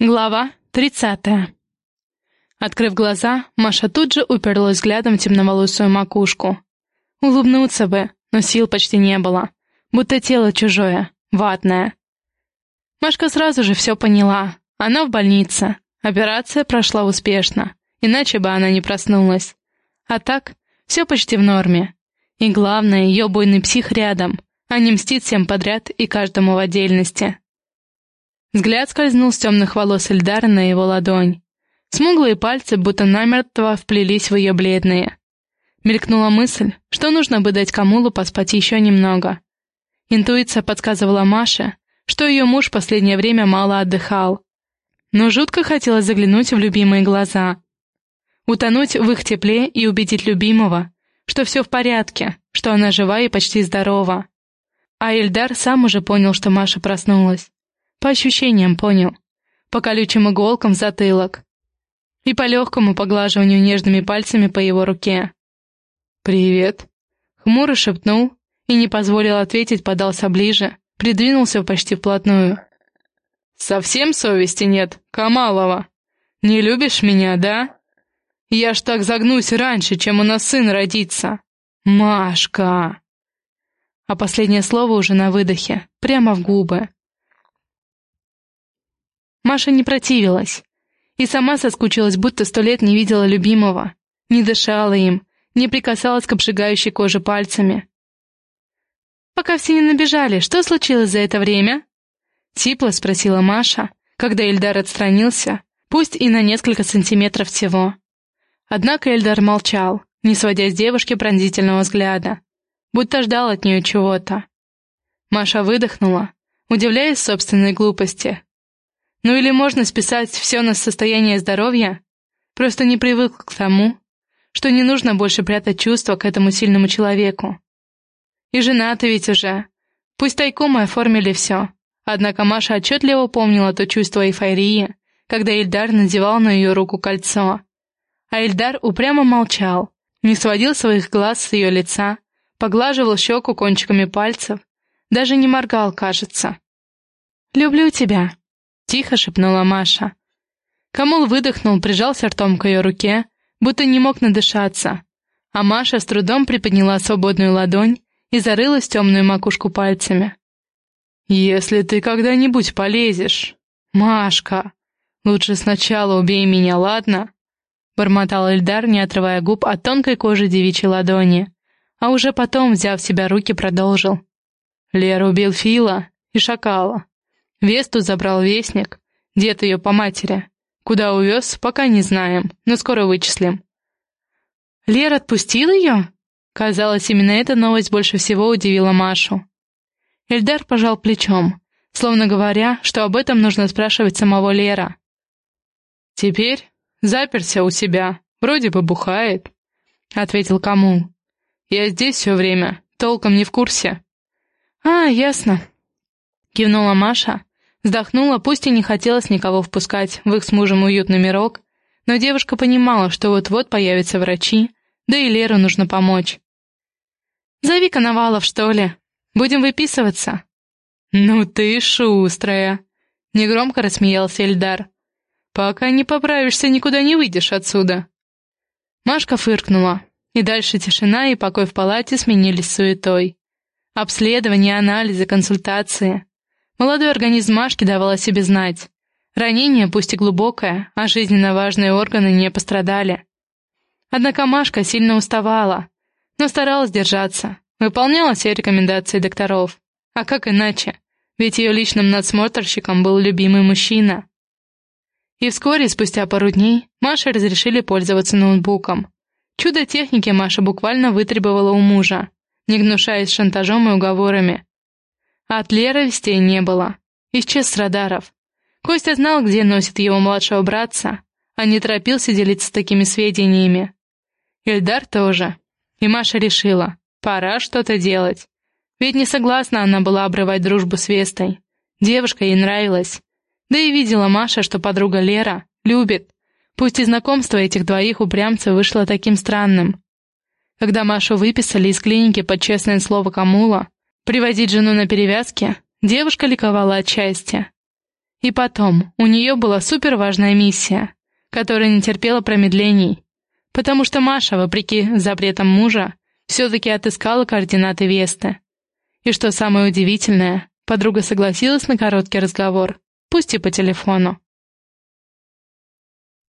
Глава 30. Открыв глаза, Маша тут же уперлась взглядом в темноволосую макушку. Улыбнуться бы, но сил почти не было, будто тело чужое, ватное. Машка сразу же все поняла. Она в больнице. Операция прошла успешно, иначе бы она не проснулась. А так, все почти в норме. И главное, ее буйный псих рядом, а не мстит всем подряд и каждому в отдельности. Взгляд скользнул с темных волос Эльдара на его ладонь. Смуглые пальцы будто намертво вплелись в ее бледные. Мелькнула мысль, что нужно бы дать Камулу поспать еще немного. Интуиция подсказывала Маше, что ее муж в последнее время мало отдыхал. Но жутко хотелось заглянуть в любимые глаза. Утонуть в их тепле и убедить любимого, что все в порядке, что она жива и почти здорова. А Эльдар сам уже понял, что Маша проснулась. По ощущениям понял. По колючим иголкам в затылок. И по легкому поглаживанию нежными пальцами по его руке. «Привет», — хмуро шепнул и не позволил ответить, подался ближе, придвинулся почти вплотную. «Совсем совести нет, Камалова? Не любишь меня, да? Я ж так загнусь раньше, чем у нас сын родится. Машка!» А последнее слово уже на выдохе, прямо в губы. Маша не противилась. И сама соскучилась, будто сто лет не видела любимого, не дышала им, не прикасалась к обжигающей коже пальцами. «Пока все не набежали, что случилось за это время?» Типло спросила Маша, когда Эльдар отстранился, пусть и на несколько сантиметров всего. Однако Эльдар молчал, не сводя с девушки пронзительного взгляда, будто ждал от нее чего-то. Маша выдохнула, удивляясь собственной глупости, ну или можно списать все на состояние здоровья? Просто не привык к тому, что не нужно больше прятать чувства к этому сильному человеку. И жена-то ведь уже. Пусть тайком мы оформили все. Однако Маша отчетливо помнила то чувство эйфории, когда Ильдар надевал на ее руку кольцо. А Ильдар упрямо молчал, не сводил своих глаз с ее лица, поглаживал щеку кончиками пальцев, даже не моргал, кажется. «Люблю тебя», Тихо шепнула Маша. Камул выдохнул, прижался ртом к ее руке, будто не мог надышаться. А Маша с трудом приподняла свободную ладонь и зарылась в темную макушку пальцами. «Если ты когда-нибудь полезешь...» «Машка, лучше сначала убей меня, ладно?» Бормотал Эльдар, не отрывая губ от тонкой кожи девичьей ладони, а уже потом, взяв себя руки, продолжил. Лера убил Фила и Шакала. Весту забрал вестник, дед ее по матери. Куда увез, пока не знаем, но скоро вычислим. Лера отпустил ее? Казалось, именно эта новость больше всего удивила Машу. Эльдар пожал плечом, словно говоря, что об этом нужно спрашивать самого Лера. «Теперь заперся у себя, вроде бы бухает», — ответил Камул. «Я здесь все время, толком не в курсе». «А, ясно», — кивнула Маша, Вздохнула, пусть и не хотелось никого впускать в их с мужем уютный мирок, но девушка понимала, что вот-вот появятся врачи, да и Леру нужно помочь. «Зови Коновалов, что ли? Будем выписываться?» «Ну ты шустрая!» — негромко рассмеялся Эльдар. «Пока не поправишься, никуда не выйдешь отсюда». Машка фыркнула, и дальше тишина и покой в палате сменились суетой. Обследование, анализы, консультации. Молодой организм Машки давал о себе знать. Ранение, пусть и глубокое, а жизненно важные органы не пострадали. Однако Машка сильно уставала, но старалась держаться, выполняла все рекомендации докторов. А как иначе? Ведь ее личным надсмотрщиком был любимый мужчина. И вскоре, спустя пару дней, Маше разрешили пользоваться ноутбуком. Чудо техники Маша буквально вытребовала у мужа, не гнушаясь шантажом и уговорами. От Леры вестей не было. Исчез с радаров. Костя знал, где носит его младшего братца, а не торопился делиться такими сведениями. Ильдар тоже. И Маша решила, пора что-то делать. Ведь не согласна она была обрывать дружбу с Вестой. Девушка ей нравилась. Да и видела Маша, что подруга Лера любит. Пусть и знакомство этих двоих упрямцев вышло таким странным. Когда Машу выписали из клиники под честное слово Камула, Приводить жену на перевязке девушка ликовала от счастья. И потом, у нее была суперважная миссия, которая не терпела промедлений, потому что Маша, вопреки запретам мужа, все-таки отыскала координаты Весты. И что самое удивительное, подруга согласилась на короткий разговор, пусть и по телефону.